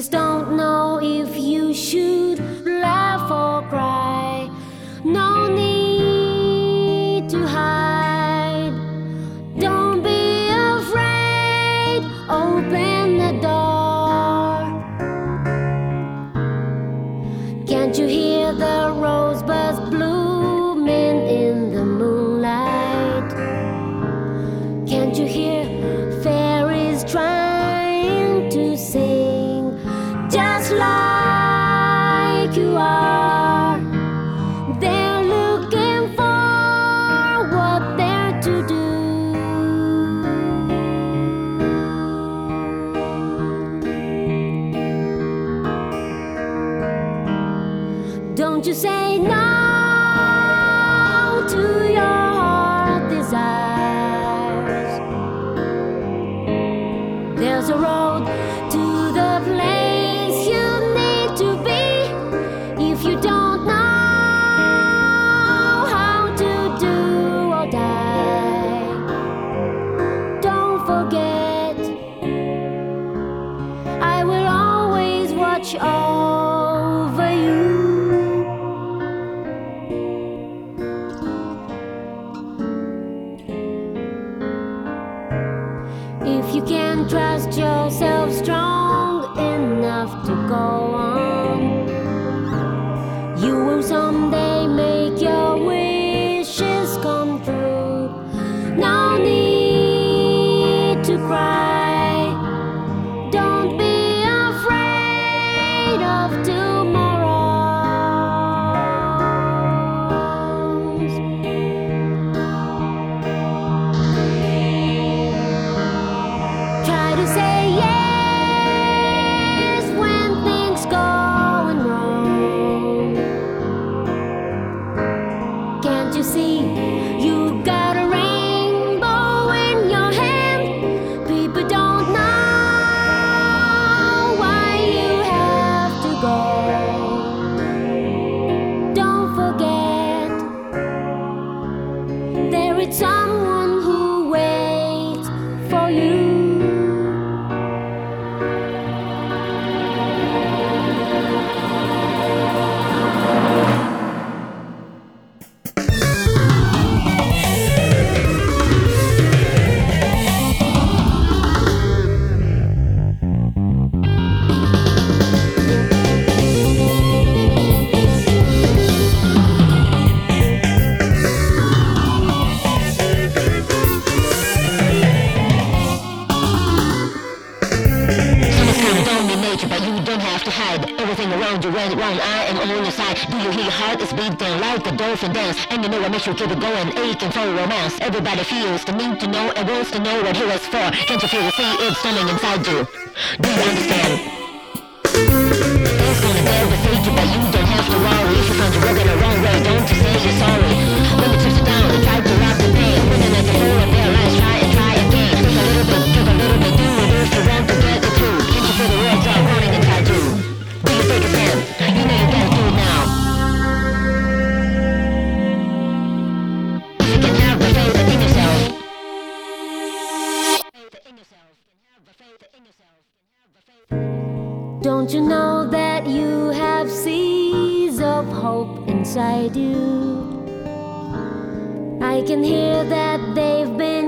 just don't know if you should laugh or cry. No need to hide. Don't be afraid. Open the door. Can't you hear the rosebuds blooming in the moonlight? Can't you hear Don't you say no to your heart desires. There's a road you can trust yourself strong enough to go on, there is someone who have to hide everything around you went wrong. I am on your side. Do you hear your heart is beating like a dolphin dance? And you know what makes you keep it going, aching for romance. Everybody feels the need to know and wants to know what he was for. Can't you feel the sea? It's storming inside you. Do you understand? It's gonna devastate you, but you don't have to worry. If you find you're walking the wrong way, don't you say you're sorry. When you Don't you know that you have seeds of hope inside you? I can hear that they've been